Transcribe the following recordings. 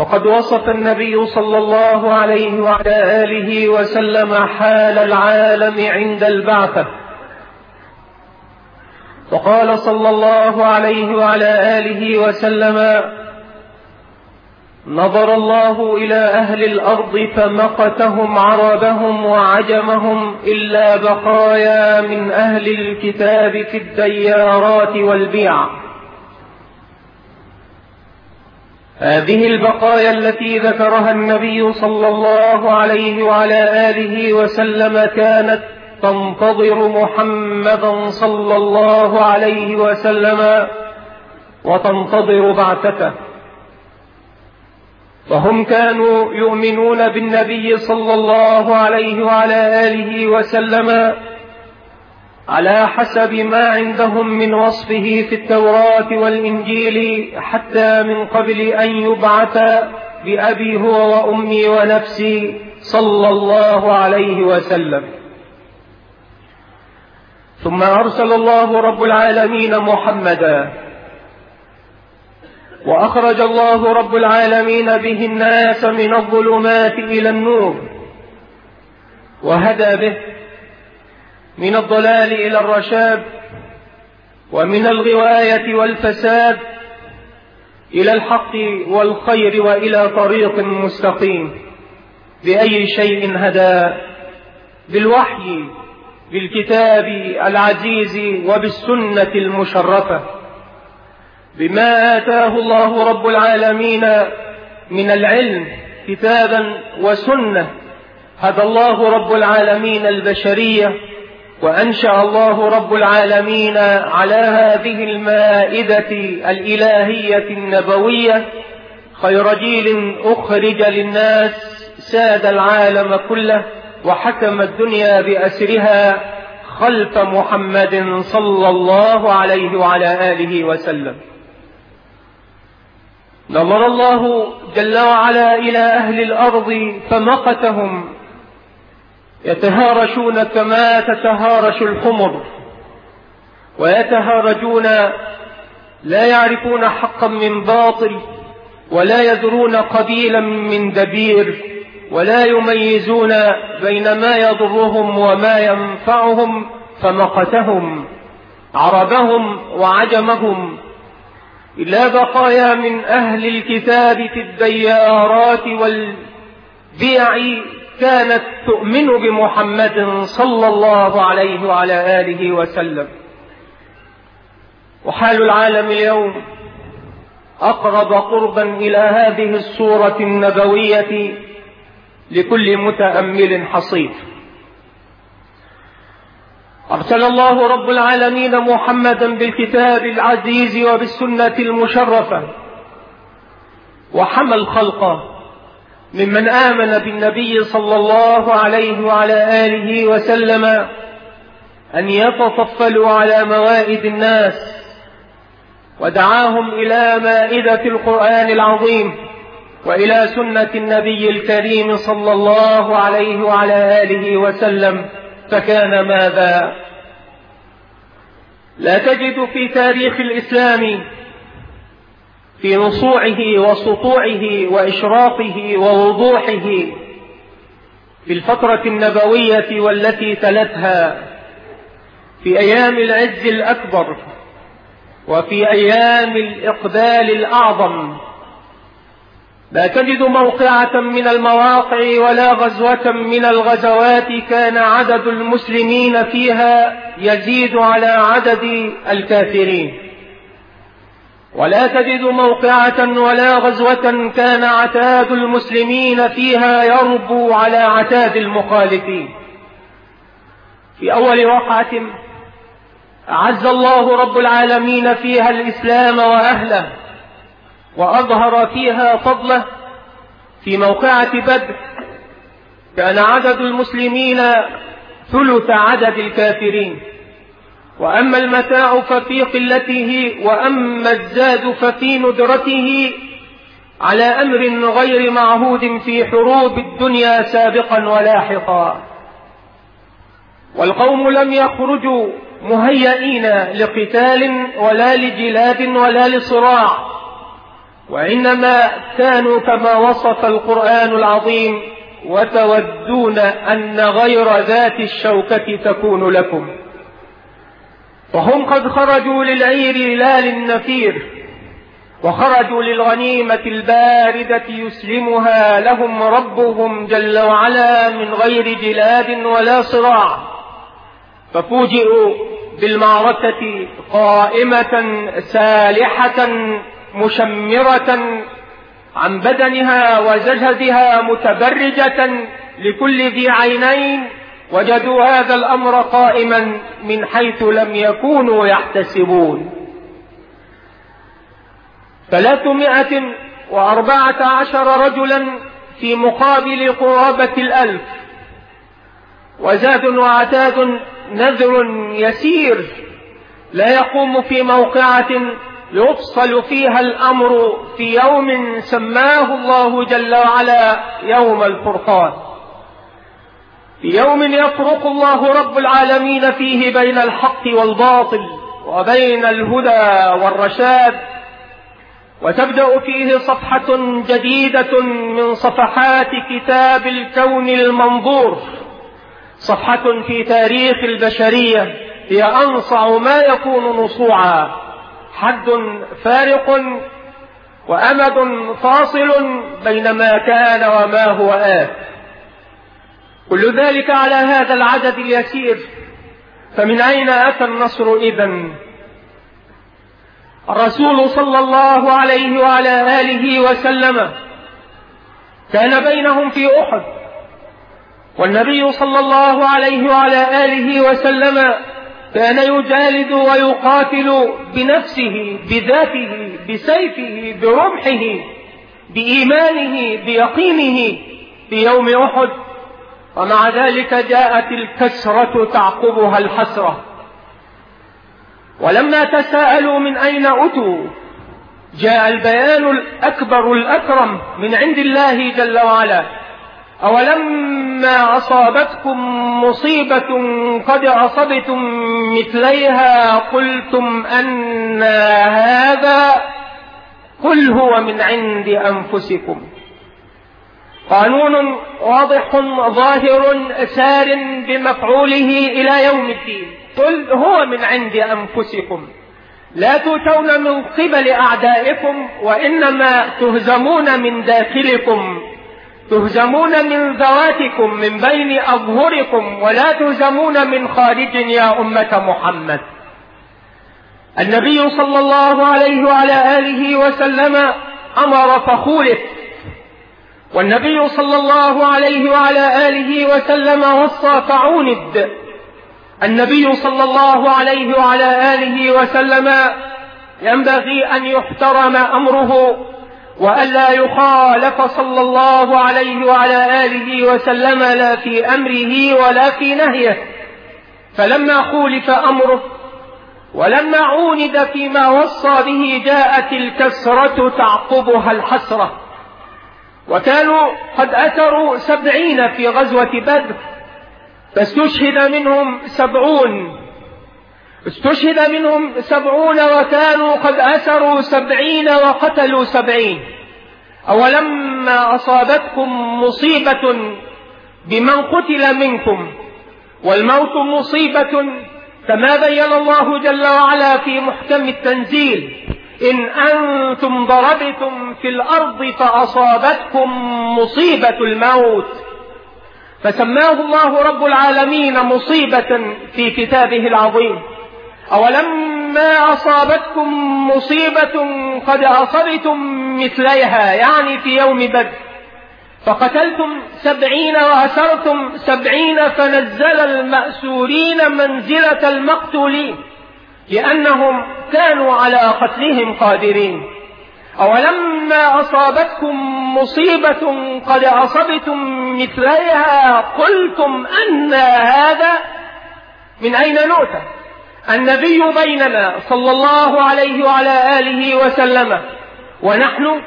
وقد وصف النبي صلى الله عليه وعلى آله وسلم حال العالم عند البعثة. وقال صلى الله عليه وعلى آله وسلم نظر الله إلى أهل الأرض فمقتهم عربهم وعجمهم إلا بقايا من أهل الكتاب في الديارات والبيع. هذه البقايا التي ذكرها النبي صلى الله عليه وعلى آله وسلم كانت تنتظر محمدا صلى الله عليه وسلم وتنتظر بعثته. وهم كانوا يؤمنون بالنبي صلى الله عليه وعلى آله وسلم على حسب ما عندهم من وصفه في التوراة والإنجيل حتى من قبل أن يبعث بأبي هو وأمي ونفسي صلى الله عليه وسلم. ثم أرسل الله رب العالمين محمدا. وأخرج الله رب العالمين به الناس من الظلمات إلى النور. وهدى به. من الضلال إلى الرشاد ومن الغواية والفساد إلى الحق والخير وإلى طريق مستقيم. بأي شيء هدى؟ بالوحي بالكتاب العزيز وبالسنة المشرفة. بما آتاه الله رب العالمين من العلم كتابا وسنة هدى الله رب العالمين البشرية. وأنشأ الله رب العالمين على هذه المائدة الإلهية النبوية خير جيل أخرج للناس ساد العالم كله وحكم الدنيا بأسرها خلف محمد صلى الله عليه وعلى آله وسلم. نظر الله جل وعلا إلى أهل الأرض فمقتهم يتهارشون كما تتهارش الحمر ويتهارجون لا يعرفون حقا من باطل ولا يدرون قبيلا من دبير ولا يميزون بين ما يضرهم وما ينفعهم فمقتهم عربهم وعجمهم. إلا بقايا من أهل الكتاب في الديارات والبيع كانت تؤمن بمحمد صلى الله عليه وعلى آله وسلم. وحال العالم اليوم أقرب قربا إلى هذه الصورة النبوية لكل متأمل حصيف أرسل الله رب العالمين محمدا بالكتاب العزيز وبالسنة المشرفة وحمى الخلق ممن آمن بالنبي صلى الله عليه وعلى آله وسلم أن يتطفلوا على موائد الناس ودعاهم إلى مائدة القرآن العظيم وإلى سنة النبي الكريم صلى الله عليه وعلى آله وسلم فكان ماذا؟ لا تجد في تاريخ الإسلام في نصوعه وسطوعه وإشراقه ووضوحه في الفترة النبوية والتي تلتها في أيام العز الأكبر وفي أيام الإقبال الأعظم. لا تجد موقعة من المواقع ولا غزوة من الغزوات كان عدد المسلمين فيها يزيد على عدد الكافرين. ولا تجد موقعة ولا غزوة كان عتاد المسلمين فيها يربو على عتاد المخالفين. في أول وقعة أعز الله رب العالمين فيها الإسلام وأهله وأظهر فيها فضله في موقعة بدر. كان عدد المسلمين ثلث عدد الكافرين. وأما المتاع ففي قلته وأما الزاد ففي ندرته على أمر غير معهود في حروب الدنيا سابقا ولاحقا. والقوم لم يخرجوا مهيئين لقتال ولا لجلاد ولا لصراع وإنما كانوا كما وصف القرآن العظيم وتودون أن غير ذات الشوكة تكون لكم وهم قد خرجوا للعير لا للنفير وخرجوا للغنيمة الباردة يسلمها لهم ربهم جل وعلا من غير جلاد ولا صراع. ففوجئوا بالمعركة قائمة سالحة مشمرة عن بدنها وجسدها متبرجة لكل ذي عينين وجدوا هذا الأمر قائما من حيث لم يكونوا يحتسبون. ثلاثمائة وأربعة عشر رجلا في مقابل قرابة الألف. وزاد وعتاد نذر يسير لا يقوم في موقعة يفصل فيها الأمر في يوم سماه الله جل وعلا يوم الفرقان. في يوم يفرق الله رب العالمين فيه بين الحق والباطل وبين الهدى والرشاد وتبدأ فيه صفحة جديدة من صفحات كتاب الكون المنظور صفحة في تاريخ البشرية هي أنصع ما يكون نصوعا حد فارق وأمد فاصل بين ما كان وما هو آت كل ذلك على هذا العدد اليسير. فمن أين أتى النصر إذن؟ الرسول صلى الله عليه وعلى آله وسلم كان بينهم في أحد والنبي صلى الله عليه وعلى آله وسلم كان يجالد ويقاتل بنفسه بذاته بسيفه برمحه بإيمانه بيقينه في يوم أحد. ومع ذلك جاءت الكسرة تعقبها الحسرة. ولما تساءلوا من أين أتوا جاء البيان الأكبر الأكرم من عند الله جل وعلا. أولما أصابتكم مصيبة قد أصبتم مثليها قلتم أن هذا قل هو من عند أنفسكم. قانون واضح ظاهر سار بمفعوله إلى يوم الدين. قل هو من عند أنفسكم. لا توتون من قبل أعدائكم وإنما تهزمون من داخلكم. تهزمون من ذواتكم من بين أظهركم. ولا تهزمون من خارج يا أمة محمد. النبي صلى الله عليه وعلى آله وسلم أمر فخولف والنبي صلى الله عليه وعلى آله وسلم وصى فعوند. النبي صلى الله عليه وعلى آله وسلم ينبغي أن يحترم أمره وألا يخالف صلى الله عليه وعلى آله وسلم لا في أمره ولا في نهيه. فلما خولف أمره ولما عوند فيما وصى به جاءت الكسرة تعقبها الحسرة. وكانوا قد أثروا سبعين في غزوة بدر. فاستشهد منهم سبعون. استشهد منهم سبعون وكانوا قد أسروا سبعين وقتلوا سبعين. أولما أصابتكم مصيبة بمن قتل منكم والموت مصيبة كما بين الله جل وعلا في محكم التنزيل. إن أنتم ضربتم في الأرض فأصابتكم مصيبة الموت. فسماه الله رب العالمين مصيبة في كتابه العظيم. أولما أصابتكم مصيبة قد أصبتم مثليها يعني في يوم بدر. فقتلتم سبعين وأسرتم سبعين فنزل المأسورين منزلة المقتولين. لأنهم كانوا على قتلهم قادرين. أولما أصابتكم مصيبة قد أصبتم مثليها قلتم أن هذا من أين نؤتى؟ النبي بيننا صلى الله عليه وعلى آله وسلم. ونحن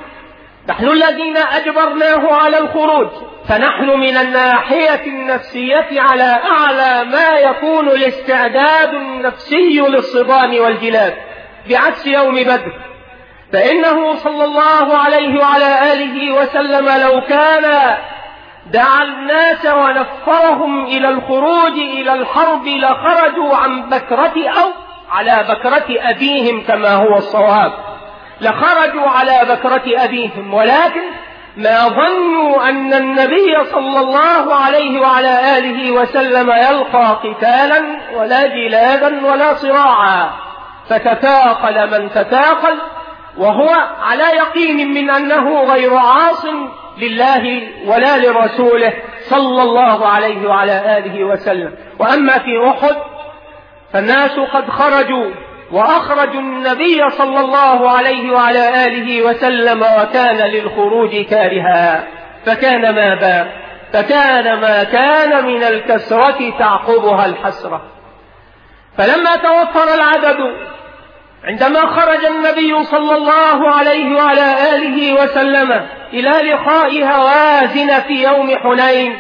نحن الذين أجبرناه على الخروج. فنحن من الناحية النفسية على أعلى ما يكون الاستعداد النفسي للصدام والجلاد بعكس يوم بدر. فإنه صلى الله عليه وعلى آله وسلم لو كان دعا الناس ونفرهم إلى الخروج إلى الحرب لخرجوا عن بكرة أو على بكرة أبيهم كما هو الصواب. لخرجوا على بكرة أبيهم ولكن ما ظنوا أن النبي صلى الله عليه وعلى آله وسلم يلقى قتالا ولا جلادا ولا صراعا. فتثاقل من تثاقل وهو على يقين من أنه غير عاص لله ولا لرسوله صلى الله عليه وعلى آله وسلم. وأما في أحد فالناس قد خرجوا وأخرجوا النبي صلى الله عليه وعلى آله وسلم وكان للخروج كارها. فكان ماذا فكان ما كان من الكسرة تعقبها الحسرة. فلما توفر العدد عندما خرج النبي صلى الله عليه وعلى آله وسلم إلى لقاء هوازن في يوم حنين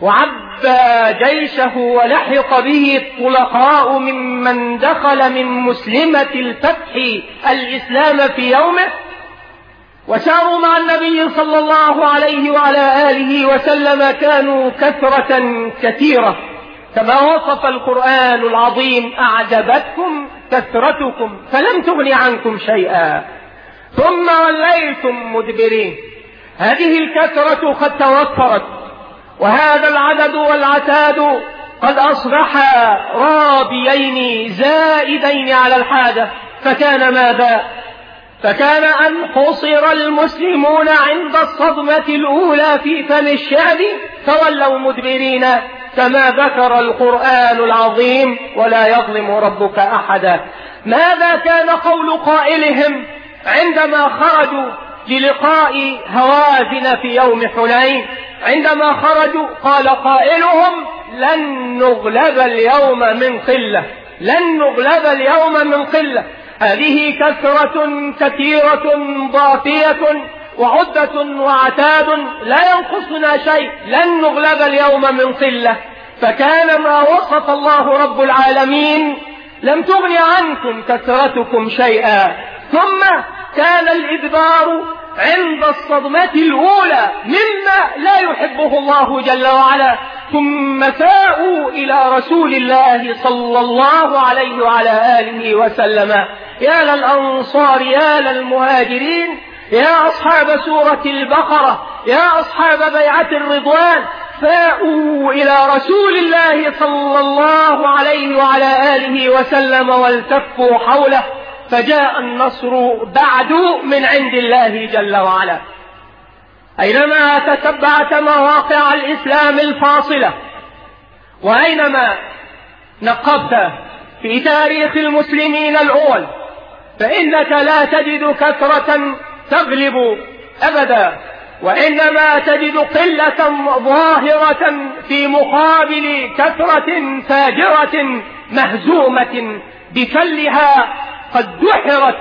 وعبى جيشه ولحق به الطلقاء ممن دخل من مسلمة الفتح الإسلام في يومه. وساروا مع النبي صلى الله عليه وعلى آله وسلم كانوا كثرة كثيرة. كما وصف القرآن العظيم أعجبتكم كثرتكم فلم تغن عنكم شيئا. ثم وليتم مدبرين. هذه الكثرة قد توفرت وهذا العدد والعتاد قد أصبحا رابيين زائدين على الحاجة فكان ماذا؟ فكان أن حصر المسلمون عند الصدمة الأولى في فم الشعب فولوا مدبرين. كما ذكر القرآن العظيم ولا يظلم ربك أحدا. ماذا كان قول قائلهم عندما خرجوا؟ للقاء هوازن في يوم حنين. عندما خرجوا قال قائلهم لن نغلب اليوم من قلة لن نغلب اليوم من قلة. هذه كثرة كثيرة ضافية وعدة وعتاد لا ينقصنا شيء لن نغلب اليوم من قلة. فكان ما وصف الله رب العالمين. لم تغن عنكم كثرتكم شيئا. ثم كان الإدبار عند الصدمة الأولى مما لا يحبه الله جل وعلا ثم ساءوا إلى رسول الله صلى الله عليه وعلى آله وسلم. يا للأنصار يا للمهاجرين يا أصحاب سورة البقرة يا أصحاب بيعة الرضوان فاءوا إلى رسول الله صلى الله عليه وعلى آله وسلم والتفوا حوله. فجاء النصر بعد من عند الله جل وعلا. أينما تتبعت مواقع الإسلام الفاصلة وأينما نقبت في تاريخ المسلمين الأول فإنك لا تجد كثرة تغلب أبدا وإنما تجد قلة ظاهرة في مقابل كثرة فاجرة مهزومة بكلها قد دحرت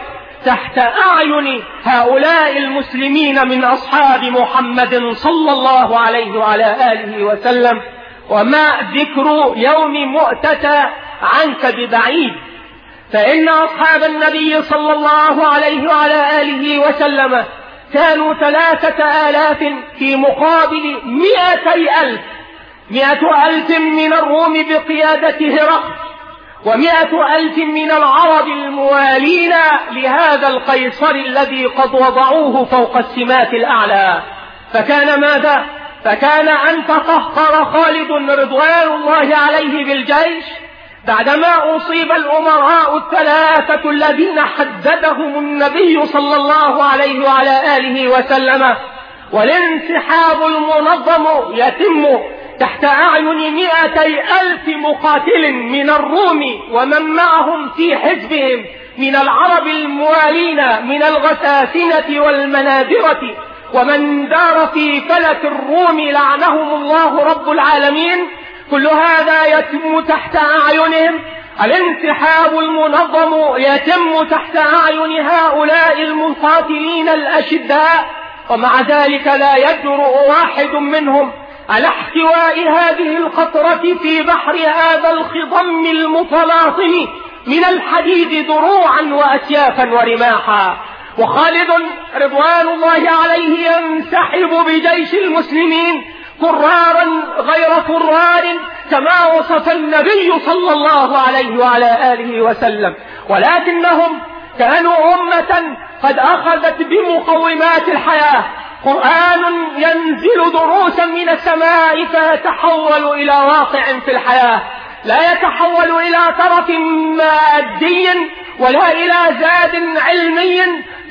تحت أعين هؤلاء المسلمين من أصحاب محمد صلى الله عليه وعلى آله وسلم. وما ذكر يوم مؤتة عنك ببعيد. فإن أصحاب النبي صلى الله عليه وعلى آله وسلم كانوا ثلاثة آلاف في مقابل مئتي ألف. مئة ألف من الروم بقيادة هرقل. ومائة ألف من العرب الموالين لهذا القيصر الذي قد وضعوه فوق السمات الأعلى فكان ماذا؟ فكان أن تقهقر خالد رضوان الله عليه بالجيش بعدما أصيب الأمراء الثلاثة الذين حددهم النبي صلى الله عليه وعلى آله وسلم والانسحاب المنظم يتم تحت أعين مئتي ألف مقاتل من الروم ومن معهم في حزبهم من العرب الموالين من الغساسنة والمنادرة ومن دار في فلك الروم لعنهم الله رب العالمين. كل هذا يتم تحت أعينهم. الانسحاب المنظم يتم تحت أعين هؤلاء المقاتلين الأشداء. ومع ذلك لا يجرؤ واحد منهم على احتواء هذه القطرة في بحر هذا الخضم المتلاطم من الحديد دروعا وأسيافا ورماحا؟ وخالد رضوان الله عليه ينسحب بجيش المسلمين فرارا غير فرار كما وصف النبي صلى الله عليه وعلى آله وسلم. ولكنهم كانوا أمة قد أخذت بمقومات الحياة. قرآن ينزل دروسا من السماء فيتحول إلى واقع في الحياة. لا يتحول إلى طرف مادي ولا إلى زاد علمي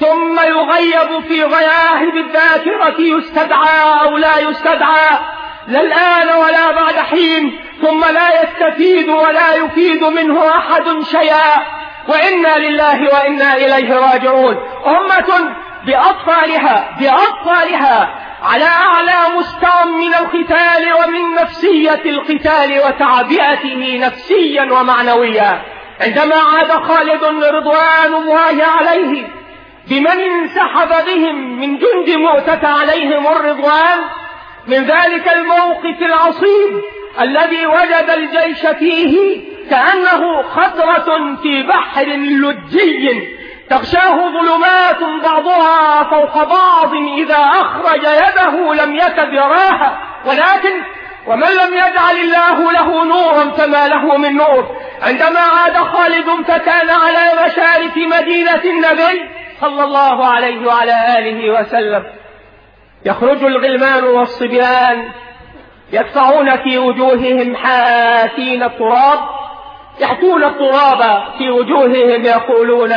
ثم يغيب في غياهب الذاكرة يستدعى أو لا يستدعى. لا الآن ولا بعد حين ثم لا يستفيد ولا يفيد منه أحد شيئا. وإنا لله وإنا إليه راجعون. أمة بأطفالها بأطفالها على أعلى مستوى من القتال ومن نفسية القتال وتعبئته نفسيا ومعنويا. عندما عاد خالد رضوان الله عليه بمن انسحب بهم من جند مؤتة عليهم الرضوان من ذلك الموقف العصيب الذي وجد الجيش فيه كأنه خطرة في بحر لجي. تغشاه ظلمات بعضها فوق بعض إذا أخرج يده لم يكد يراها ولكن ومن لم يجعل الله له نورا فما له من نور. عندما عاد خالد فكان على مشارف مدينة النبي صلى الله عليه وعلى آله وسلم. يخرج الغلمان والصبيان يدفعون في وجوههم حاسين التراب. يحكون التراب في وجوههم يقولون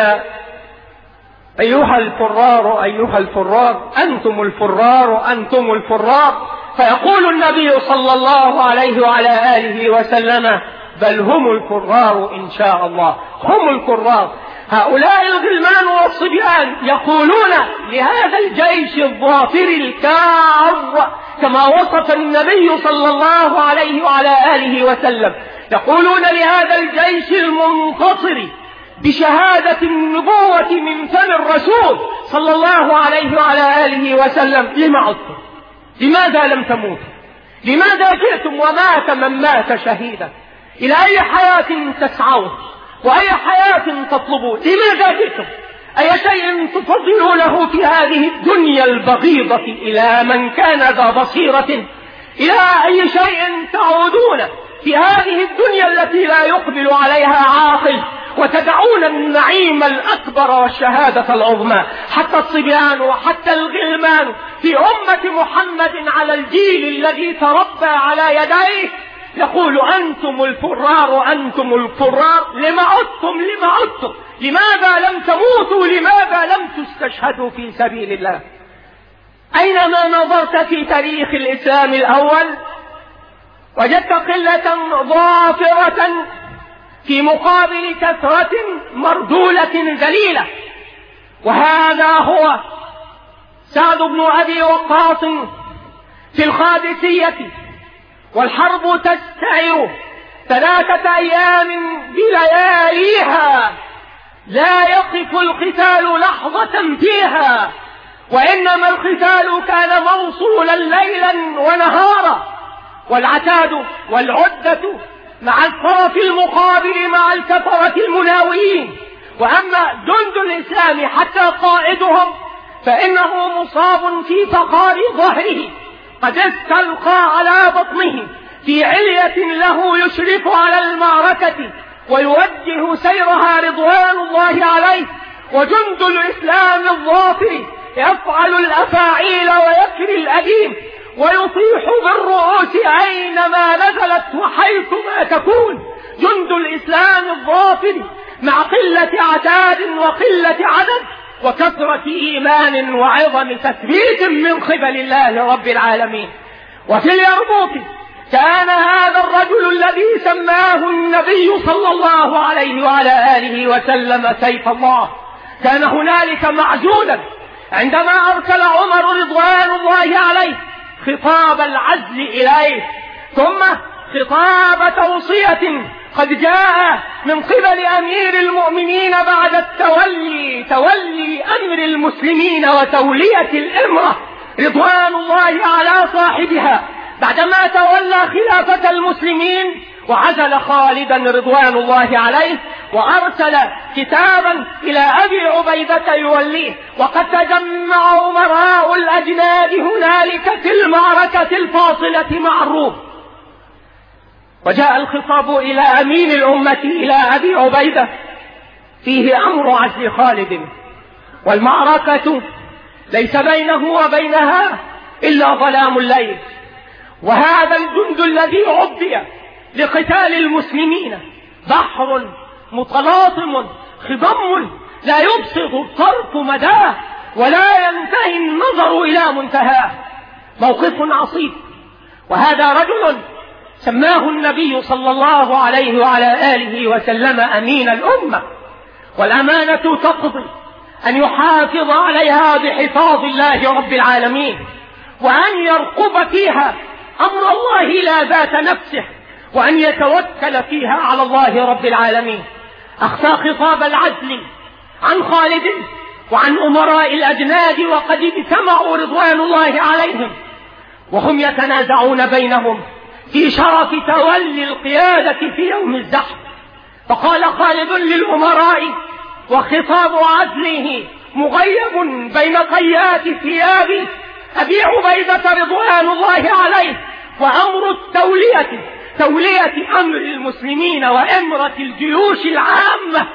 أيها الفرار أيها الفرار أنتم الفرار أنتم الفرار. فيقول النبي صلى الله عليه وعلى آله وسلم بل هم الكرار إن شاء الله. هم الكرار هؤلاء الغلمان والصبيان يقولون لهذا الجيش الظافر الكار كما وصف النبي صلى الله عليه وعلى آله وسلم. يقولون لهذا الجيش المنتصر بشهادة النبوة من فم الرسول صلى الله عليه وعلى آله وسلم. لما عدتم لماذا لم تموتوا لماذا جئتم ومات من مات شهيدا؟ إلى أي حياة تسعون؟ وأي حياة تطلبون؟ لماذا جئتم؟ أي شيء تفضلونه في هذه الدنيا البغيضة إلى من كان ذا بصيرة؟ إلى أي شيء تعودون في هذه الدنيا التي لا يقبل عليها عاقل؟ وتدعون النعيم الأكبر والشهادة العظمى حتى الصبيان وحتى الغلمان في أمة محمد على الجيل الذي تربى على يديه. يقول أنتم الفرار أنتم الفرار لما عدتم لما عدتم؟ لماذا لم تموتوا؟ لماذا لم تستشهدوا في سبيل الله؟ أينما نظرت في تاريخ الإسلام الأول وجدت قلة ظافرة في مقابل كثرة مردولة ذليلة. وهذا هو سعد بن أبي وقاص في القادسية والحرب تستعر ثلاثة أيام بلياليها. لا يقف القتال لحظة فيها وإنما القتال كان موصولا ليلا ونهارا والعتاد والعدة مع الطرف المقابل مع الكفرة المناوئين. وأما جند الإسلام حتى قائدهم فإنه مصاب في فقار ظهره. قد استلقى على بطنه في علية له يشرف على المعركة ويوجه سيرها رضوان الله عليه. وجند الإسلام الظافر يفعل الأفاعيل ويكري الأديم. ويطيح بالرؤوس أينما نزلت وحيثما تكون. جند الإسلام الظافر مع قلة عتاد وقلة عدد وكثرة إيمان وعظم تثبيت من قبل الله رب العالمين. وفي اليرموك كان هذا الرجل الذي سماه النبي صلى الله عليه وعلى آله وسلم سيف الله. كان هنالك معزولا عندما أرسل عمر رضوان الله عليه خطاب العزل إليه. ثم خطاب توصية قد جاء من قبل أمير المؤمنين بعد التولي تولي أمر المسلمين وتولية الإمرة رضوان الله على صاحبها. بعدما تولى خلافة المسلمين وعزل خالدا رضوان الله عليه وأرسل كتابا إلى أبي عبيدة يوليه وقد تجمع أمراء الأجناد هنالك في المعركة الفاصلة مع الروم. وجاء الخطاب إلى أمين الأمة إلى أبي عبيدة فيه أمر عزل خالد. والمعركة ليس بينه وبينها إلا ظلام الليل وهذا الجند الذي عبي لقتال المسلمين. بحر متلاطم خضم. لا يبسط الطرف مداه ولا ينتهي النظر إلى منتهاه. موقف عصيب. وهذا رجل سماه النبي صلى الله عليه وعلى آله وسلم أمين الأمة. والأمانة تقضي أن يحافظ عليها بحفاظ الله رب العالمين وأن يرقب فيها أمر الله لا ذات نفسه. وأن يتوكل فيها على الله رب العالمين. أخفى خطاب العدل عن خالد وعن أمراء الأجناد وقد اجتمعوا رضوان الله عليهم. وهم يتنازعون بينهم في شرف تولي القيادة في يوم الزحف. فقال خالد للأمراء وخطاب عدله مغيب بين قيات ثياب أبي عبيدة رضوان الله عليه وأمر التولية. تولية أمر المسلمين وأمرة الجيوش العامة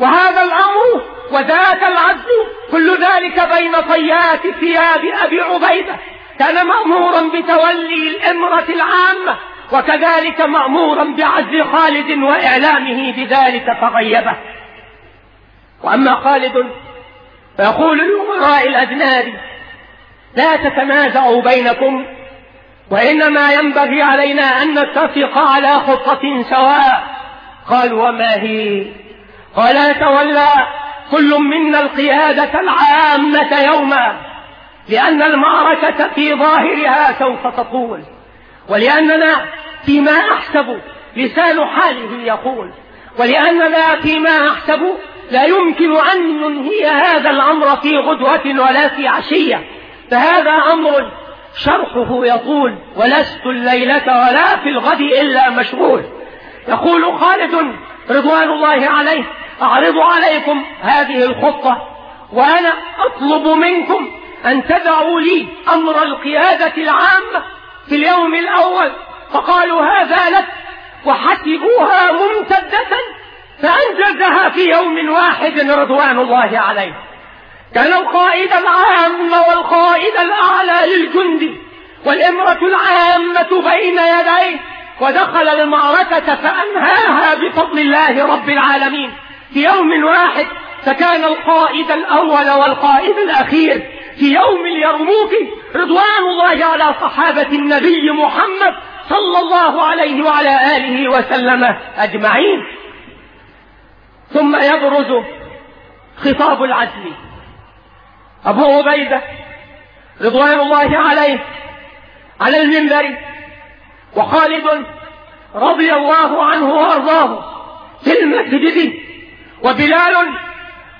وهذا الأمر وذاك العدل كل ذلك بين طيات ثياب أبي عبيدة. كان مأمورا بتولي الأمرة العامة وكذلك مأمورا بعزل خالد وإعلامه بذلك فغيبه. وأما خالد فيقول لأمراء الأجناد لا تتنازعوا بينكم وإنما ينبغي علينا أن نتفق على خطة سواء. قالوا وما هي؟ قال يتولى كل منا القيادة العامة يوما لأن المعركة في ظاهرها سوف تطول. ولأننا فيما أحسب لسان حاله يقول. ولأننا فيما أحسب لا يمكن أن ننهي هذا الأمر في غدوة ولا في عشية. فهذا أمر شرحه يقول ولست الليلة ولا في الغد إلا مشغول يقول خالد رضوان الله عليه أعرض عليكم هذه الخطة وأنا أطلب منكم أن تدعوا لي أمر القيادة العامة في اليوم الأول فقالوا هذا لك وحسبوها ممتدة فأنجزها في يوم واحد رضوان الله عليه كان القائد العام والقائد الأعلى للجند والإمرة العامة بين يديه ودخل المعركة فأنهاها بفضل الله رب العالمين. في يوم واحد فكان القائد الأول والقائد الأخير. في يوم اليرموك رضوان الله على صحابة النبي محمد صلى الله عليه وعلى آله وسلم أجمعين. ثم يبرز خطاب العزل أبو عبيدة رضوان الله عليه على المنبر وخالد رضي الله عنه وأرضاه في المسجد وبلال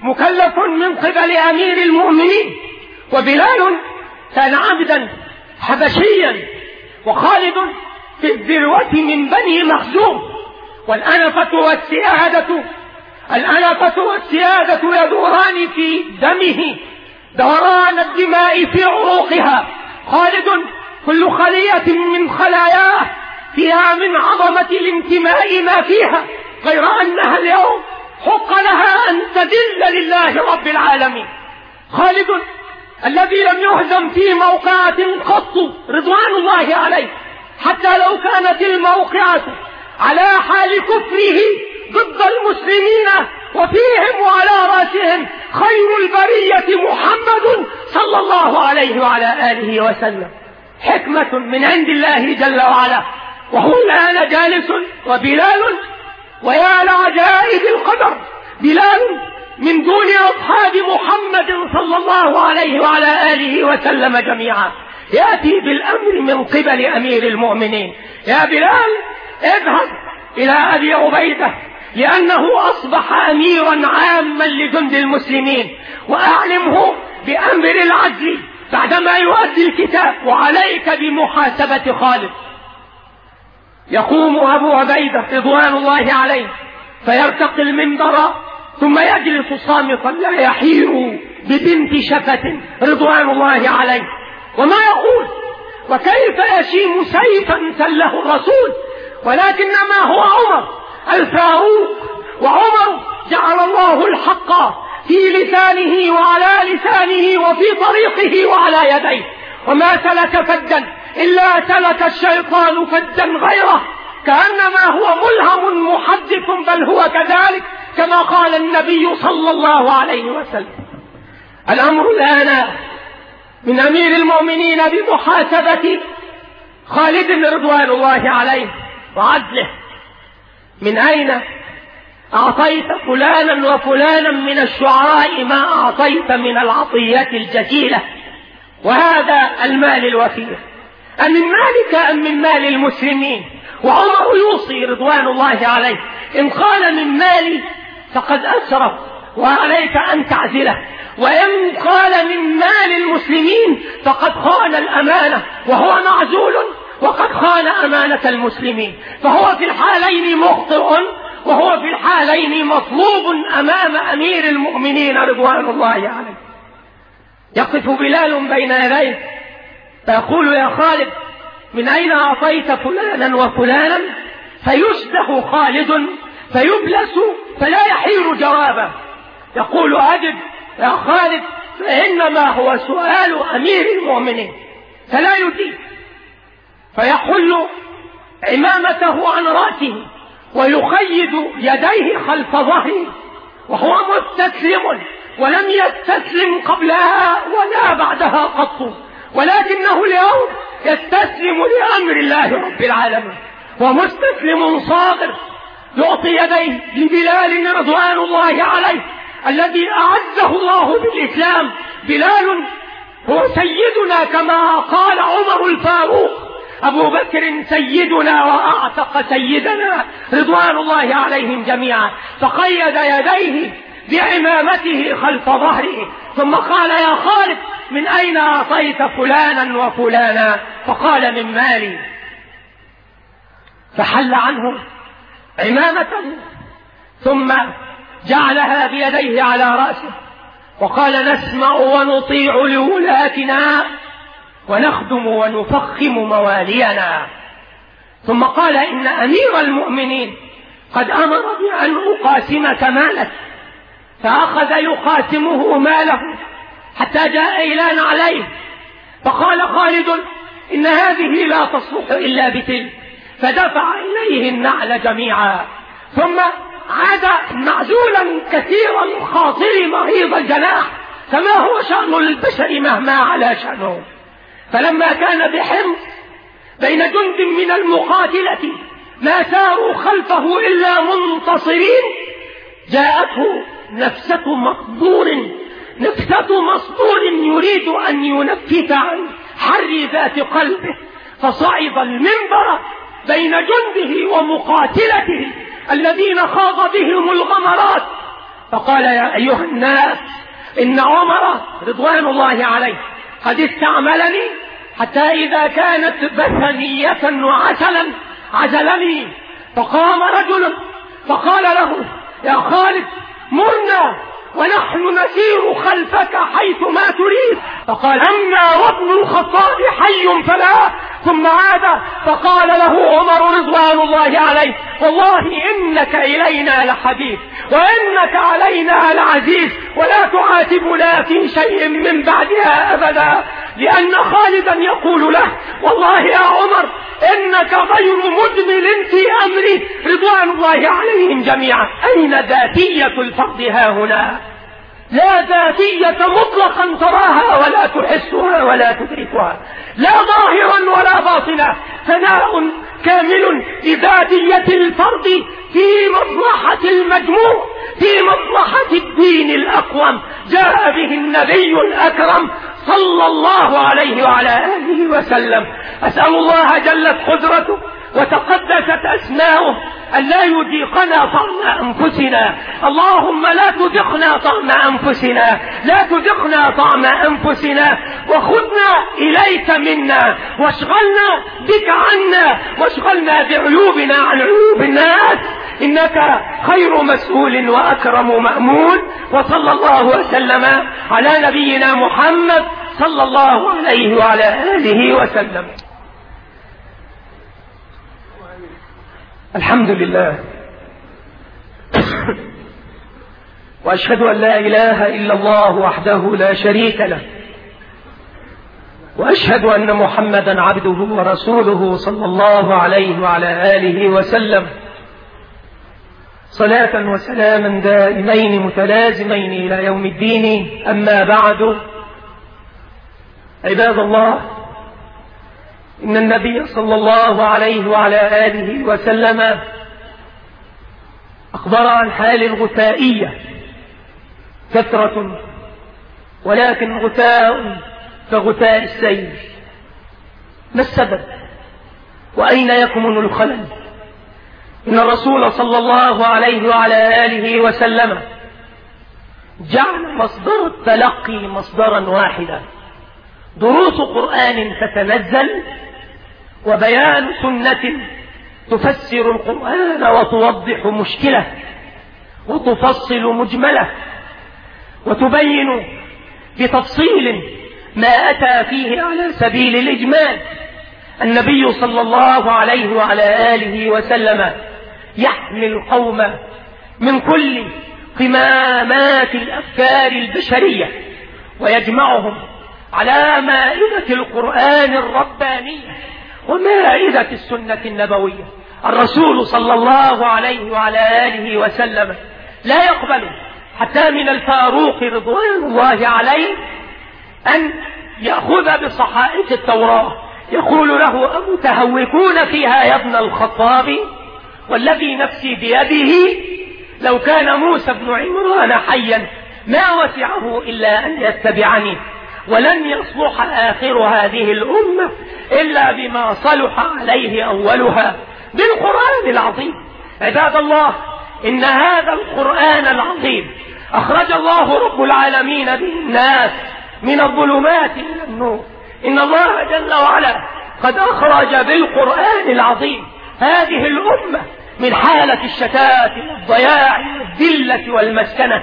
مكلف من قبل أمير المؤمنين وبلال كان عبدا حبشيا وخالد في الذروة من بني مخزوم. والأنفة والسيادة الأنفة والسيادة يدوران في دمه. دوران الدماء في عروقها. خالد كل خلية من خلاياه فيها من عظمة الانتماء ما فيها غير أنها اليوم حق لها أن تذل لله رب العالمين. خالد الذي لم يهزم في موقعة قط رضوان الله عليه حتى لو كانت الموقعة على حال كفره ضد المسلمين وفيهم وعلى رأسهم خير البرية محمد صلى الله عليه وعلى آله وسلم. حكمة من عند الله جل وعلا. وهو الآن جالس وبلال ويا لعجائب القدر. بلال من دون أصحاب محمد صلى الله عليه وعلى آله وسلم جميعا. يأتي بالأمر من قبل أمير المؤمنين. يا بلال اذهب إلى أبي عبيدة لأنه أصبح أميرا عاما لجند المسلمين وأعلمه بأمر العدل بعدما يؤدي الكتاب وعليك بمحاسبة خالد. يقوم أبو عبيدة رضوان الله عليه فيرتقي المنبر ثم يجلس صامتا لا يحير ببنت شفة رضوان الله عليه. وما يقول؟ وكيف يشيم سيفا سله الرسول؟ ولكنما هو عمر. الفاروق وعمر جعل الله الحق في لسانه وعلى لسانه وفي طريقه وعلى يديه. وما سلك فدا إلا سلك الشيطان فدا غيره. كأنما هو ملهم محدث بل هو كذلك كما قال النبي صلى الله عليه وسلم. الأمر الآن من أمير المؤمنين بمحاسبة خالد رضوان الله عليه. وعدله. من أين أعطيت فلانا وفلانا من الشعراء ما أعطيت من العطية الجزيلة؟ وهذا المال الوفير. أم من مالك أم من مال المسلمين؟ وعمر يوصي رضوان الله عليه. إن قال من مالي فقد أسرف وعليك أن تعزله. وإن قال من مال المسلمين فقد خان الأمانة وهو معزول وقد خان أمانة المسلمين. فهو في الحالين مخطئ وهو في الحالين مطلوب أمام أمير المؤمنين رضوان الله عليه. يقف بلال بين يديه فيقول يا خالد من أين أعطيت فلانا وفلانا؟ فيشدح خالد فيبلس فلا يحير جوابه. يقول أجب يا خالد فإنما هو سؤال أمير المؤمنين. فلا يجيب. فيحل عمامته عن رأسه ويخيد يديه خلف ظهره وهو مستسلم ولم يستسلم قبلها ولا بعدها قط. ولكنه اليوم يستسلم لأمر الله رب العالمين. ومستسلم صاغر يعطي يديه لبلال رضوان الله عليه الذي أعزه الله بالإسلام. بلال هو سيدنا كما قال عمر الفاروق. أبو بكر سيدنا وأعتق سيدنا رضوان الله عليهم جميعا فقيد يديه بعمامته خلف ظهره ثم قال يا خالد من أين أعطيت فلانا وفلانا؟ فقال من مالي. فحل عنه عمامته ثم جعلها بيديه على رأسه وقال نسمع ونطيع لولاتنا ونخدم ونفخم موالينا. ثم قال إن أمير المؤمنين قد أمر بأن أقاسمك مالك فأخذ يقاسمه ماله حتى جاء إلى نعليه فقال خالد إن هذه لا تصلح إلا بتلك. فدفع إليه النعل جميعا. ثم عاد معزولا كثير الخاطر مريض الجناح فما هو شأن البشر مهما على شأنه فلما كان بحمص بين جند من المقاتلة ما ساروا خلفه إلا منتصرين جاءته نفسة مقدور نفسة مصدور يريد أن ينفث عن حر ذات قلبه فصعد المنبر بين جنده ومقاتلته الذين خاض بهم الغمرات. فقال يا أيها الناس إن عمر رضوان الله عليه قد استعملني حتى إذا كانت بثنية وعسلا عزلني فقام رجل فقال له يا خالد مرنا ونحن نسير خلفك حيث ما تريد. فقال أما وابن الخطاب حي فلا ثم عاد فقال له عمر رضوان الله عليه والله إنك إلينا لحبيب وإنك علينا لعزيز ولا تعاتبنا في شيء من بعدها أبدا. لأن خالدا يقول له والله يا عمر إنك غير مجمل في أمري. رضوان الله عليهم جميعا. أين ذاتية الفرد هنا؟ لا ذاتية مطلقا تراها ولا تحسها ولا تدركها لا ظاهرا ولا باطنا. ثناء كامل لذاتية الفرد في مصلحة المجموع في مصلحة الدين الأقوم. جاء به النبي الأكرم صلى الله عليه وعلى آله وسلم. أسأل الله جلت قدرته وتقدست أسماؤه أن لا يذيقنا طعم أنفسنا. اللهم لا تذقنا طعم أنفسنا. لا تذقنا طعم أنفسنا. وخذنا إليك منا. واشغلنا بك عنا. واشغلنا بعيوبنا عن عيوب الناس. إنك خير مسؤول وأكرم مأمون. وصلى الله وسلم على نبينا محمد صلى الله عليه وعلى آله وسلم. الحمد لله. وأشهد أن لا إله إلا الله وحده لا شريك له. وأشهد أن محمدا عبده ورسوله صلى الله عليه وعلى آله وسلم. صلاة وسلاما دائمين متلازمين إلى يوم الدين. أما بعد عباد الله إن النبي صلى الله عليه وعلى آله وسلم أخبر عن حال الغثائية. كثرة ولكن غثاء كغثاء السيل. ما السبب؟ وأين يكمن الخلل؟ إن الرسول صلى الله عليه وعلى آله وسلم جعل مصدر التلقي مصدرا واحدا. دروس قرآن تتنزل وبيان سنة تفسر القرآن وتوضح مشكلة وتفصل مجملة وتبين بتفصيل ما أتى فيه على سبيل الإجمال. النبي صلى الله عليه وعلى آله وسلم يحمي القوم من كل قمامات الأفكار البشرية ويجمعهم على مائدة القرآن الربانية ومائدة السنة النبوية؟ الرسول صلى الله عليه وعلى آله وسلم لا يقبل حتى من الفاروق رضوان الله عليه أن يأخذ بصحائف التوراة. يقول له أمتهوكون فيها يا ابن الخطاب؟ والذي نفسي بيده لو كان موسى بن عمران حيا ما وسعه إلا أن يتبعني. ولن يصلح آخر هذه الأمة إلا بما صلح عليه أولها بالقرآن العظيم. عباد الله إن هذا القرآن العظيم أخرج الله رب العالمين به الناس من الظلمات إلى النور. إن الله جل وعلا قد أخرج بالقرآن العظيم هذه الأمة من حالة الشتات والضياع والذلة والمسكنة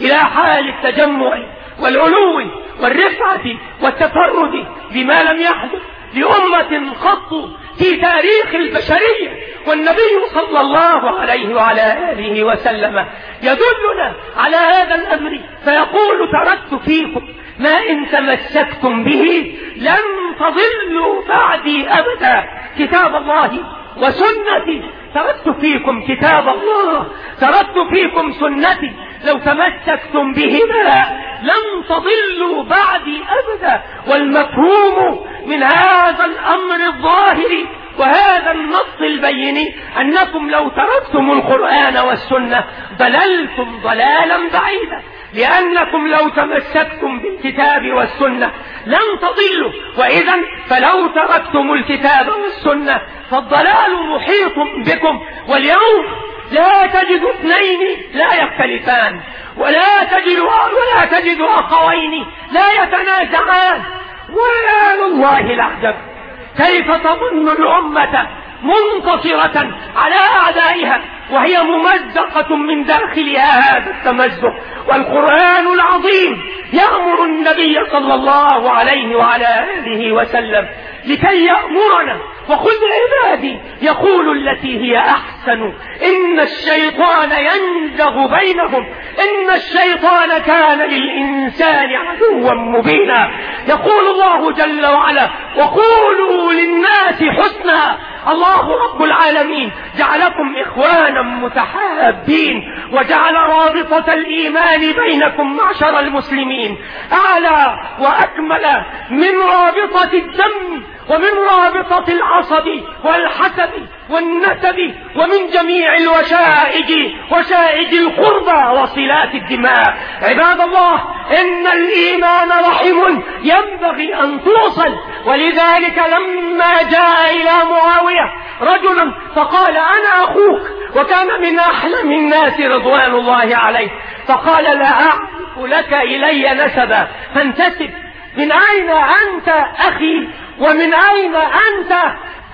إلى حال التجمع والعلو والرفعة والتفرد بما لم يحدث لأمة قط في تاريخ البشرية. والنبي صلى الله عليه وعلى آله وسلم يدلنا على هذا الأمر فيقول تركت فيكم ما إن تمسكتم به لن تضلوا بعدي أبدا. كتاب الله وسنتي. تركت فيكم كتاب الله. تركت فيكم سنتي. لو تمسكتم بهما لن تضلوا بعدي أبدا. والمفهوم من هذا الأمر الظاهر وهذا النص البين أنكم لو تركتم القرآن والسنة ضللتم ضلالا بعيدا. لأنكم لو تمسكتم بالكتاب والسنة لن تضلوا وإذا فلو تركتم الكتاب والسنة فالضلال محيط بكم واليوم لا تجد اثنين لا يختلفان ولا تجد ولا تجد أخوين لا يتنازعان. ولا لله الأعجب. كيف تظن الأمة منتصرة على أعدائها وهي ممزقة من داخلها هذا التمزق. والقرآن العظيم يأمر النبي صلى الله عليه وعلى آله وسلم لكي يأمرنا. وخذ عبادي يقول التي هي أحسن. إن الشيطان ينزغ بينهم. إن الشيطان كان للإنسان عدوا مبينا. يقول الله جل وعلا وقولوا للناس حسنا. الله رب العالمين جعلكم إخوانا متحابين وجعل رابطة الإيمان بينكم معشر المسلمين. أعلى وأكمل من رابطة الدم ومن رابطة العصب والحسب والنسب ومن جميع الوشائج وشائج القربى وصلات الدماء. عباد الله إن الإيمان رحم ينبغي أن توصل. ولذلك لما جاء إلى معاوية رجل فقال أنا أخوك. وكان من أحلم الناس رضوان الله عليه. فقال لا أعرف لك إلي نسبا. فانتسب. من أين أنت أخي؟ ومن أين أنت؟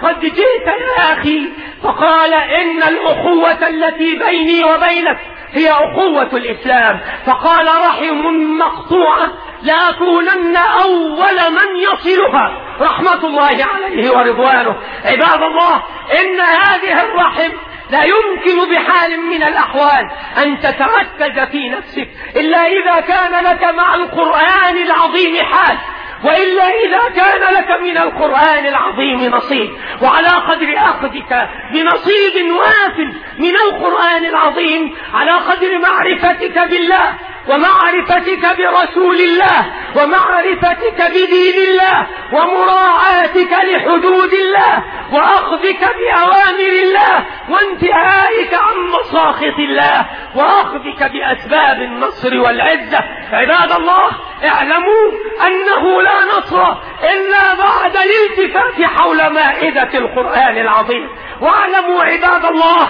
قد جئت يا أخي. فقال إن الأخوة التي بيني وبينك هي أخوة الإسلام. فقال رحم مقطوعة لأكونن أول من يصلها. رحمة الله عليه ورضوانه. عباد الله إن هذه الرحم لا يمكن بحال من الأحوال أن تتركز في نفسك إلا إذا كان لك مع القرآن العظيم حال. وإلا إذا كان لك من القرآن العظيم نصيب وعلى قدر أخذك بنصيب وافل من القرآن العظيم على قدر معرفتك بالله ومعرفتك برسول الله ومعرفتك بدين الله ومراعاتك لحدود الله وأخذك بأوامر الله وانتهائك عن مساخط الله وأخذك بأسباب النصر والعزة. عباد الله اعلموا أنه لا نصر إلا بعد الالتفات حول مائدة القرآن العظيم. واعلموا عباد الله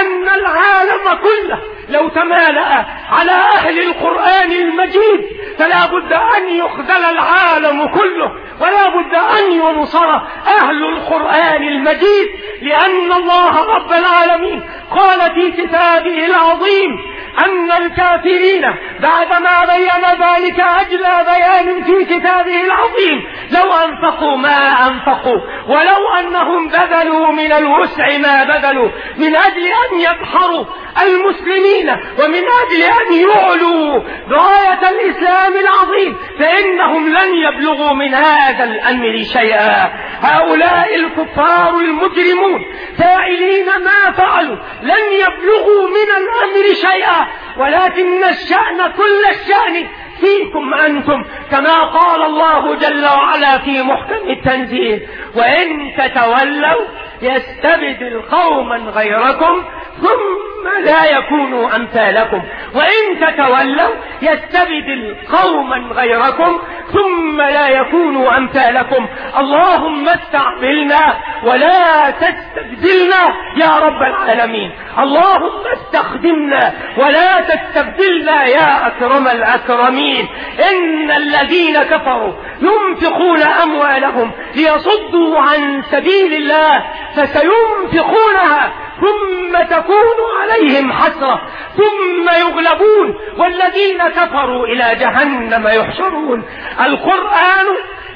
أن العالم كله لو تمالأ على أهل القرآن المجيد فلا بد أن يخذل العالم كله ولا بد أن ينصر أهل القرآن المجيد لأن الله رب العالمين قال في كتابه العظيم أن الكافرين بعدما بين ذلك أجلى بيان في كتابه العظيم. لو أنفقوا ما أنفقوا ولو أنهم بذلوا من الوسع ما بذلوا من أجل أن يبحروا المسلمين ومن أجل أن يعلوا راية الإسلام العظيم فإنهم لن يبلغوا من هذا الأمر شيئا. هؤلاء الكفار المجرمون فاعلين ما فعلوا لن يبلغوا من الأمر شيئا. ولكن الشأن كل الشأن فيكم أنتم كما قال الله جل وعلا في محكم التنزيل وإن تتولوا يستبدل قوما غيركم ثم لا يكونوا أمثالكم وإن تتولوا يستبدل قوما غيركم ثم لا يكونوا أمثالكم اللهم استعملنا ولا تستبدلنا يا رب العالمين اللهم استخدمنا ولا تستبدلنا يا أكرم الأكرمين. إن الذين كفروا ينفقون أموالهم ليصدوا عن سبيل الله فسينفقونها ثم فتكون عليهم حسرة. ثم يغلبون. والذين كفروا إلى جهنم يحشرون. القرآن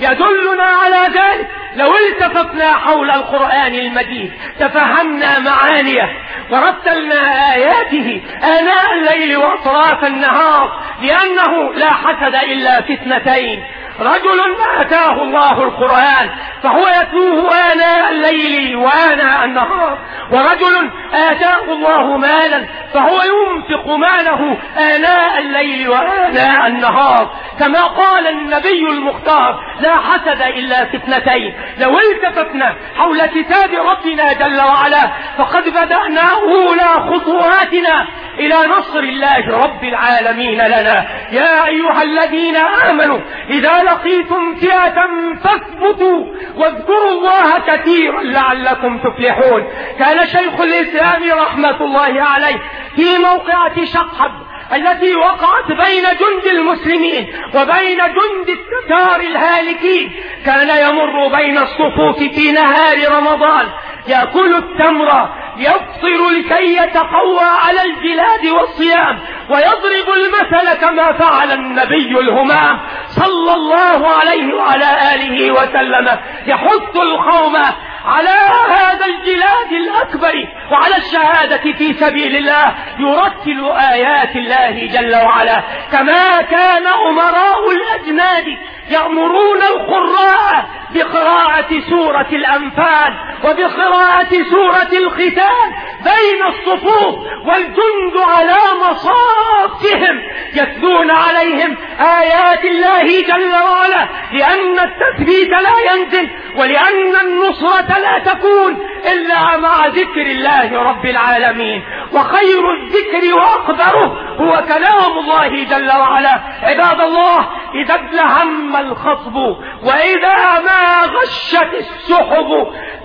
يدلنا على ذلك. لو التفتنا حول القرآن المجيد تفهمنا معانيه ورتلنا آياته آناء الليل وأطراف النهار لأنه لا حسد إلا في اثنتين. رجل آتاه الله القرآن فهو يتلوه آناء الليل وآناء النهار ورجل آتاه الله مالا فهو ينفق ماله آناء الليل وآناء النهار. كما قال النبي المختار لا حسد إلا فتنتين لو التفتنا حول كتاب ربنا جل وعلا فقد بدأنا أولى خطواتنا إلى نصر الله رب العالمين لنا. يا أيها الذين آمنوا إذا لقيتم فئة فاثبتوا واذكروا الله كثيرا لعلكم تفلحون. كان شيخ الإسلام رحمة الله عليه في موقعة شقب التي وقعت بين جند المسلمين وبين جند التتار الهالكين. كان يمر بين الصفوف في نهار رمضان. يأكل التمر يفطر لكي يتقوى على الجلاد والصيام ويضرب المثل كما فعل النبي الهمام صلى الله عليه وعلى آله وسلم. يحث القوم على هذا الجلاد الأكبر وعلى الشهادة في سبيل الله يرتل آيات الله جل وعلا. كما كان أمراء الأجناد يأمرون القراء بقراءة سورة الأنفال وبقراءة سورة الختان بين الصفوف والجند على مصافهم يتلون عليهم آيات الله جل وعلا لأن التثبيت لا ينزل ولأن النصرة لا تكون إلا مع ذكر الله رب العالمين. وخير الذكر وأقدره هو كلام الله جل وعلا. عباد الله إذا ادلهم الخطب وإذا ما غشت السحب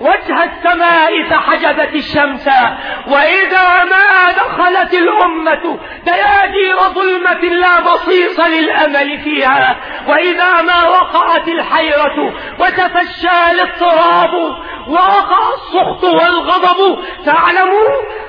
وجه السماء فحجبت الشمس. وإذا ما دخلت الأمة دياجير ظلمة لا بصيص للأمل فيها. وإذا ما وقعت الحيرة وتفشى الاضطراب ووقع السخط والغضب فاعلموا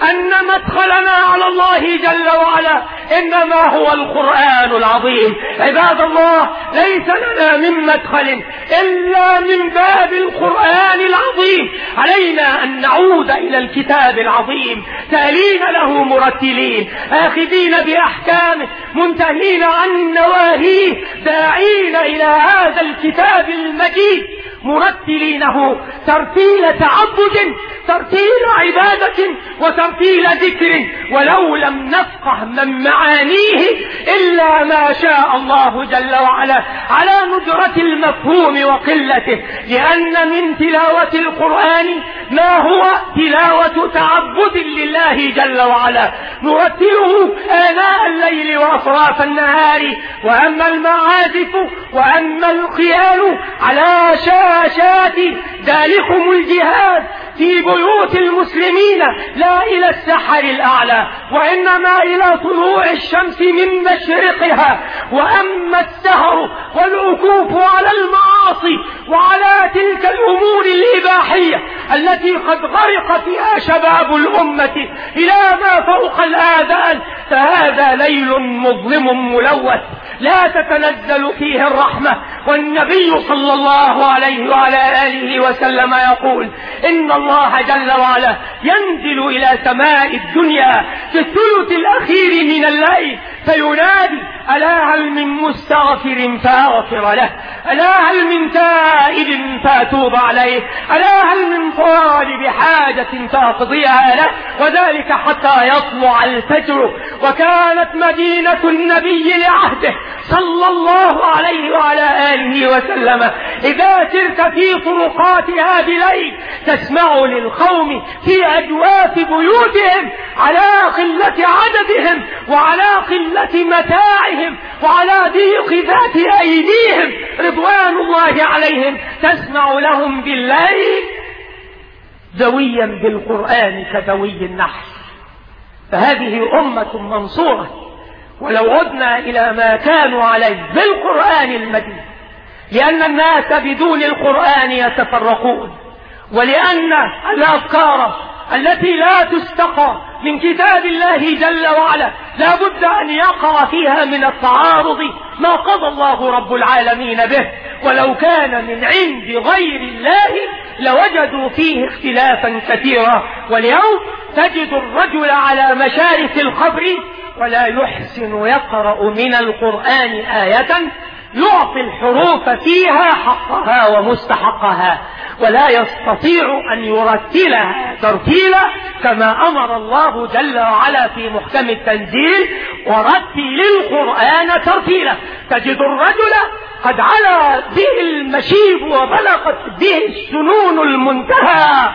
أن مدخلنا على الله جل وعلا إنما هو القرآن العظيم. عباد الله ليس لنا من مدخل إلا من باب القرآن العظيم. علينا أن نعود إلى الكتاب العظيم. تألين له مرتلين. آخذين بأحكامه. منتهين عن نواهيه. داعين إلى هذا الكتاب المجيد. مرتلينه. ترتيل تعبد ترتيل عبادة وترتيل ذكر. ولو لم نفقه من معانيه إلا ما شاء الله جل وعلا. على ندرة المفهوم وقلته لأن من تلاوة القرآن ما هو تلاوة تعبد لله جل وعلا. نرتله آناء الليل وأطراف النهار. وأما المعازف وأما القيام على شاشات ذلكم الجهاد. في بيوت المسلمين لا إلى السحر الأعلى وإنما إلى طلوع الشمس من مشرقها. وأما السهر والوقوف على المعاصي وعلى تلك الأمور الإباحية التي قد غرق فيها شباب الأمة إلى ما فوق الآذان فهذا ليل مظلم ملوث لا تتنزل فيه الرحمة. والنبي صلى الله عليه وعلى آله وسلم يقول إن الله جل وعلا ينزل إلى سماء الدنيا في الثلث الأخير من الليل فينادي ألا هل من مستغفر فأغفر له؟ ألا هل من تائب فأتوب عليه؟ ألا هل من طالب حاجة فأقضيها له وذلك حتى يطلع الفجر. وكانت مدينة النبي لعهده صلى الله عليه وعلى آله وسلم. إذا سرت في طرقاتها بليل تسمع للقوم في أجواف بيوتهم على قلة عددهم وعلى قلة متاعهم وعلى ضيق ذات أيديهم. رضوان الله عليهم تسمع لهم بالليل. ذويا بالقرآن كذوي النحل فهذه أمة منصورة. ولو عدنا إلى ما كانوا عليه بالقرآن المجيد. لأن الناس بدون القرآن يتفرقون. ولأن الأفكار التي لا تستقى من كتاب الله جل وعلا. لا بد أن يقع فيها من التعارض ما قضى الله رب العالمين به. ولو كان من عند غير الله لوجدوا فيه اختلافا كثيرا. واليوم تجد الرجل على مشارف القبر ولا يحسن يقرأ من القرآن آية يعطي الحروف فيها حقها ومستحقها ولا يستطيع أن يرتلها ترتيلا كما أمر الله جل وعلا في محكم التنزيل ورتل القرآن ترتيلا. تجد الرجل قد علا به المشيب وبلغت به السنون المنتهى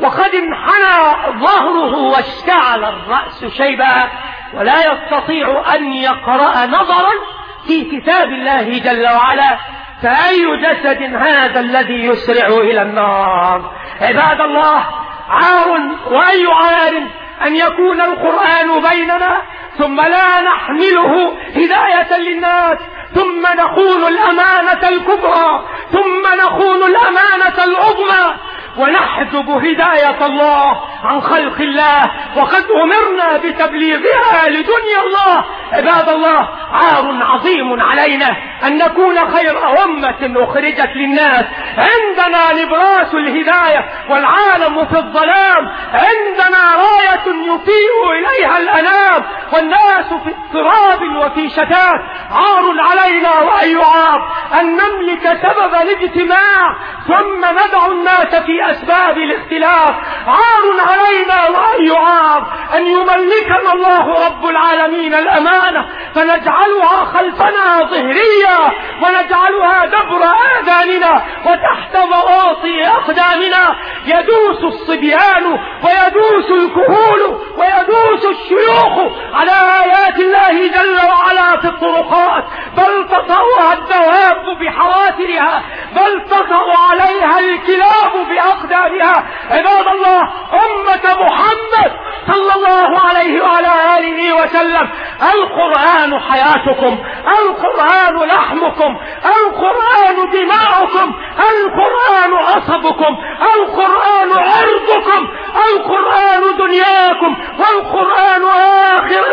وقد انحنى ظهره واشتعل الرأس شيبا. ولا يستطيع أن يقرأ نظرا في كتاب الله جل وعلا فأي جسد هذا الذي يسرع إلى النار؟ عباد الله عار وأي عار أن يكون القرآن بيننا ثم لا نحمله هداية للناس ثم نخون الأمانة الكبرى ثم نخون الأمانة العظمى. ونحجب هداية الله عن خلق الله وقد أمرنا بتبليغها لدنيا الله. عباد الله عار عظيم علينا أن نكون خير أمة أخرجت للناس. عندنا لبراس الهداية والعالم في الظلام. عندنا راية يطيء إليها الأنام. والناس في اضطراب وفي شتات. عار علينا وأي عار. أن نملك سبب الاجتماع ثم ندع الناس في أسباب الاختلاف. عار علينا وأي عار. أن يملكنا الله رب العالمين الأمانة. فنجعلها خلفنا ظهرية. ونجعلها دبر آذاننا. وتحت ضواطي أقدامنا. يدوس الصبيان ويدوس الكهول ويدوس الشيوخ على آيات الله جل وعلا في الطرقات. بل تطوها الدواب بحوافرها بل تقع عليها الكلاب بأقدامها. عباد الله أمة محمد صلى الله عليه وعلى آله وسلم القرآن حياتكم القرآن لحمكم القرآن دماؤكم القرآن عصبكم القرآن عرضكم القرآن دنياكم والقرآن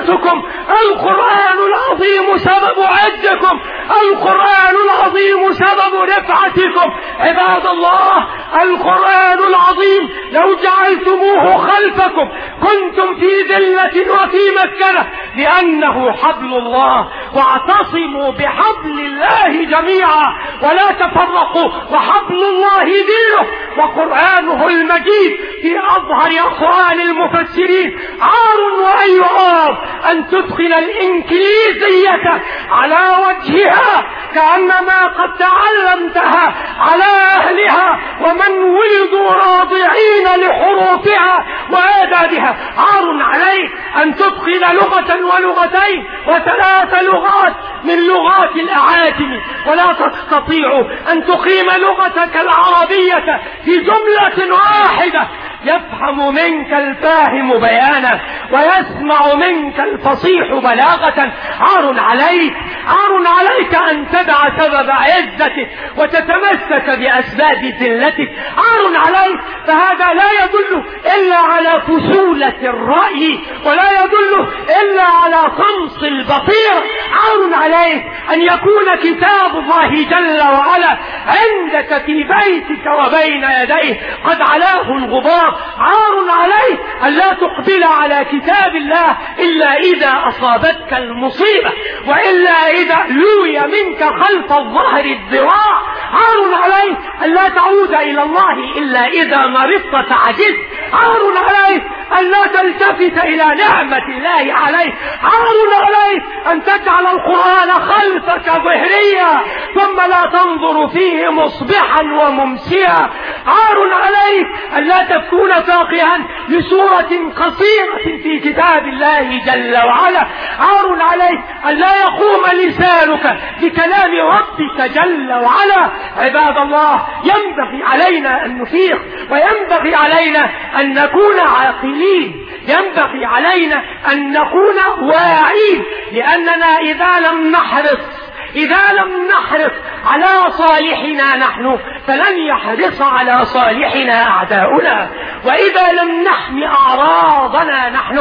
آخرتكم القرآن العظيم سبب عزكم القرآن العظيم سبب رفعتكم عباد الله القرآن العظيم لو جعلتموه خلفكم كنتم في ذلة وفي مكنة لأنه حبل الله. واعتصموا بحبل الله جميعا ولا تفرقوا وحبل الله دينه. وقرآنه المجيد في أظهر أقوال المفسرين عار وأي عار أن تدخل الإنكليزية على وجهها كأنما قد تعلمتها على أهلها ومن ولدوا راضعين لحروفها وآدابها. عار عليك أن تدخل لغة ولغتين وثلاث لغات من لغات الأعاجم ولا تستطيع أن تقيم لغتك العربية في جملة واحدة. يفهم منك الفاهم بيانا ويسمع منك الفصيح بلاغة. عار عليك عار عليك أن تدع سبب عزتك وتتمسك بأسباب ذلتك. عار عليك فهذا لا يدل إلا على فسولة الرأي ولا يدل إلا على طمس البصيرة عار عليك أن يكون كتاب الله جل وعلا عندك في بيتك وبين يديه قد علاه الغبار. عار عليك أن لا تقبل على كتاب الله إلا إذا أصابتك المصيبة وإلا إذا لوي منك خلف الظهر الذراع. عار عليك أن لا تعود إلى الله إلا إذا مرضت فعجزت عار عليك أن لا تلتفت إلى نعمة الله عليك عار عليك أن تجعل القرآن خلفك ظهريا ثم لا تنظر فيه مصبحا وممسيا. عار عليك أن لا تكون فاقها لسورة قصيرة في كتاب الله جل وعلا. عار عليك أن لا يقوم لسانك بكلام ربك جل وعلا. عباد الله ينبغي علينا أن نفيق وينبغي علينا أن نكون عاقلين. ينبغي علينا أن نكون واعين لأننا إذا لم نحرص إذا لم نحرص على صالحنا نحن فلن يحرص على صالحنا أعداؤنا. وإذا لم نحم أعراضنا نحن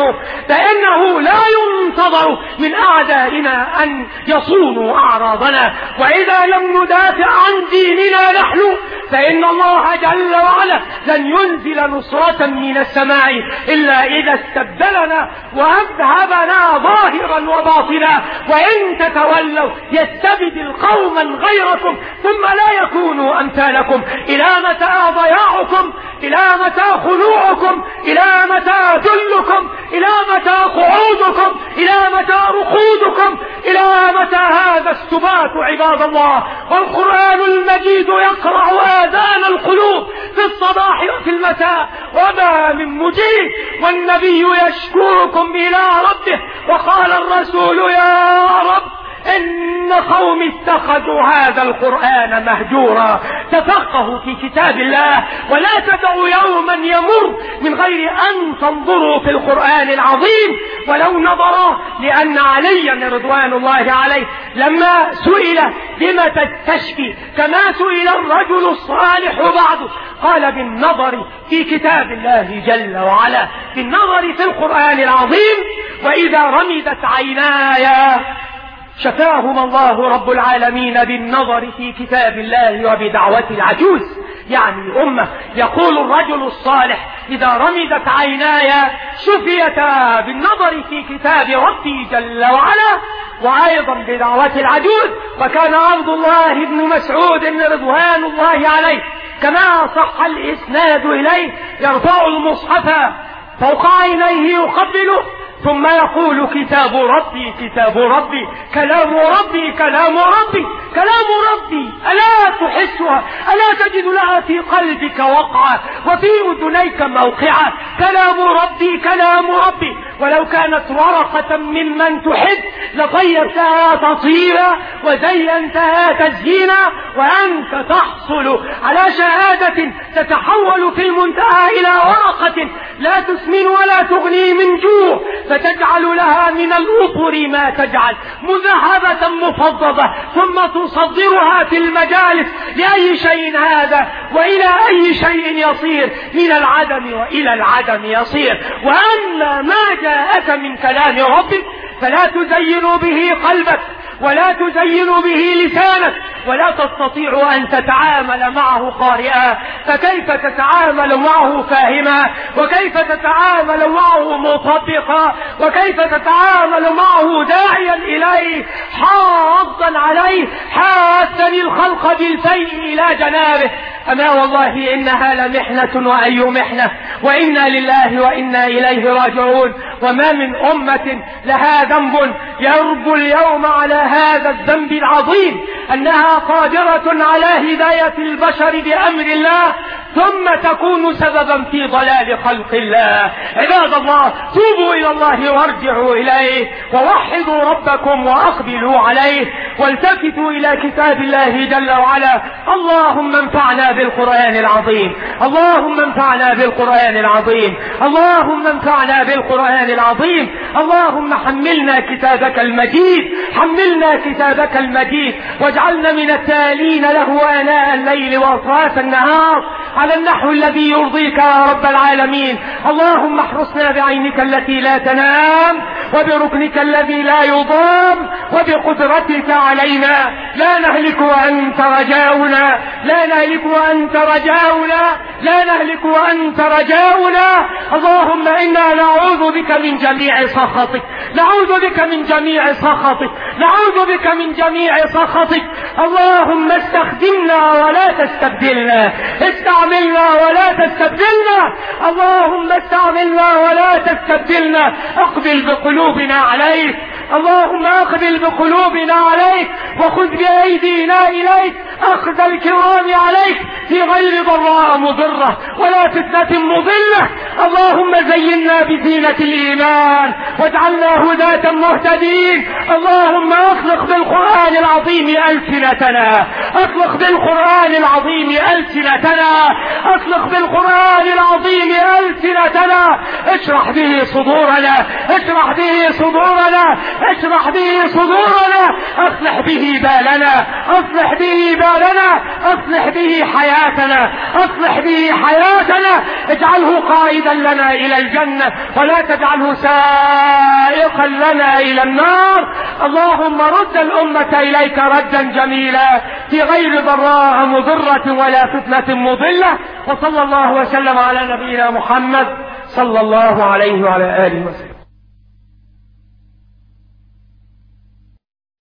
فإنه لا ينتظر من أعدائنا أن يصونوا أعراضنا. وإذا لم ندافع عن ديننا نحن فإن الله جل وعلا لن ينزل نصرة من السماء إلا إذا استبدلنا وأذهبنا ظاهرا وباطنا. وإن تتولوا يستبدل قوما غيركم ثم لا يكونوا أمثالكم. إلى متى ضياعكم؟ إلى متى خنوعكم إلى متى ذلكم؟ إلى متى قعودكم؟ إلى متى رقودكم؟ إلى متى هذا السبات عباد الله؟ والقرآن المجيد يقرع آذان القلوب في الصباح وفي المساء. وما من مجيب والنبي يشكركم إلى ربه. وقال الرسول يا رب إن قوم اتخذوا هذا القرآن مهجورا. تفقهوا في كتاب الله ولا تدعوا يوما يمر من غير أن تنظروا في القرآن العظيم. ولو نظرا لأن عليا رضوان الله عليه لما سئل بما تستشفي كما سئل الرجل الصالح بعده قال بالنظر في كتاب الله جل وعلا. بالنظر في القرآن العظيم. وإذا رمدت عيناي شفاهما الله رب العالمين بالنظر في كتاب الله وبدعوة العجوز. يعني أمة يقول الرجل الصالح إذا رمدت عيناي شفيتا بالنظر في كتاب ربي جل وعلا وأيضا بدعوة العجوز. وكان عبد الله بن مسعود رضوان الله عليه كما صح الإسناد إليه يرفع المصحف فوق عينيه يقبله ثم يقول كتاب ربي كتاب ربي كلام ربي كلام ربي كلام ربي. ألا تحسها؟ ألا تجد لها في قلبك وقعة وفي أذنيك موقعة كلام ربي كلام ربي. ولو كانت ورقة ممن تحب لطيرتها تطيرا وزينتها تزيينا وأنت تحصل على شهادة تتحول في المنتهى إلى ورقة لا تسمن ولا تغني من جوع فتجعل لها من الأطر ما تجعل مذهبة مفضضة ثم تصدرها في المجالس لأي شيء هذا وإلى أي شيء يصير من العدم وإلى العدم يصير وأما ما جاءك من كلام ربك فلا تزين به قلبك. ولا تزين به لسانك ولا تستطيع أن تتعامل معه قارئا. فكيف تتعامل معه فاهما؟ وكيف تتعامل معه مطبقا؟ وكيف تتعامل معه داعيا إليه؟ حاضا عليه حاثا الخلق بالفيء إلى جنابه. أما والله إنها لمحنة وأي محنة. وإنا لله وإنا إليه راجعون. وما من أمة لها ذنب يربو اليوم على هذا الذنب العظيم أنها قادرة على هداية البشر بأمر الله ثم تكون سببا في ضلال خلق الله. عباد الله توبوا إلى الله وارجعوا إليه ووحدوا ربكم وأقبلوا عليه والتفتوا إلى كتاب الله جل وعلا. اللهم انفعنا بالقرآن العظيم. اللهم انفعنا بالقرآن العظيم. اللهم انفعنا بالقرآن العظيم. اللهم حملنا كتابك المجيد. حملنا كتابك المجيد. واجعلنا من التالين له آناء الليل وأطراف النهار. على النحو الذي يرضيك يا رب العالمين. اللهم احرسنا بعينك التي لا تنام وبركنك الذي لا يضام وبقدرتك علينا. لا نهلك وأنت رجاؤنا لا نهلك وأنت رجاؤنا لا نهلك وأنت رجاؤنا. اللهم إنا نعوذ بك من جميع سخطك نعوذ بك من جميع سخطك نعوذ بك من جميع سخطك. اللهم استخدمنا ولا تستبدلنا. ولا تستبدلنا. اللهم استعملنا ولا تستبدلنا. أقبل بقلوبنا عليك. اللهم أقبل بقلوبنا عليك. وخذ بأيدينا إليك. أخذ الكرام عليك. في غير ضراء مضرة. ولا فتنة مضلة. اللهم زينا بزينة الإيمان. واجعلنا هداة مهتدين. اللهم أخلق بالقرآن العظيم ألسنتنا. أخلق بالقرآن العظيم ألسنتنا. اخلق بالقرآن العظيم ألسنتنا. اشرح به صدورنا. اشرح به صدورنا. اشرح به صدورنا. أصلح به بالنا. أصلح به بالنا. أصلح به حياتنا. أصلح به حياتنا. اجعله قائدا لنا إلى الجنة ولا تجعله سائقا لنا إلى النار. اللهم رد الأمة إليك ردا جميلا. في غير ضراء مضرة ولا فتنة مضلة. وصلى الله وسلم على نبينا محمد صلى الله عليه وعلى آله وسلم.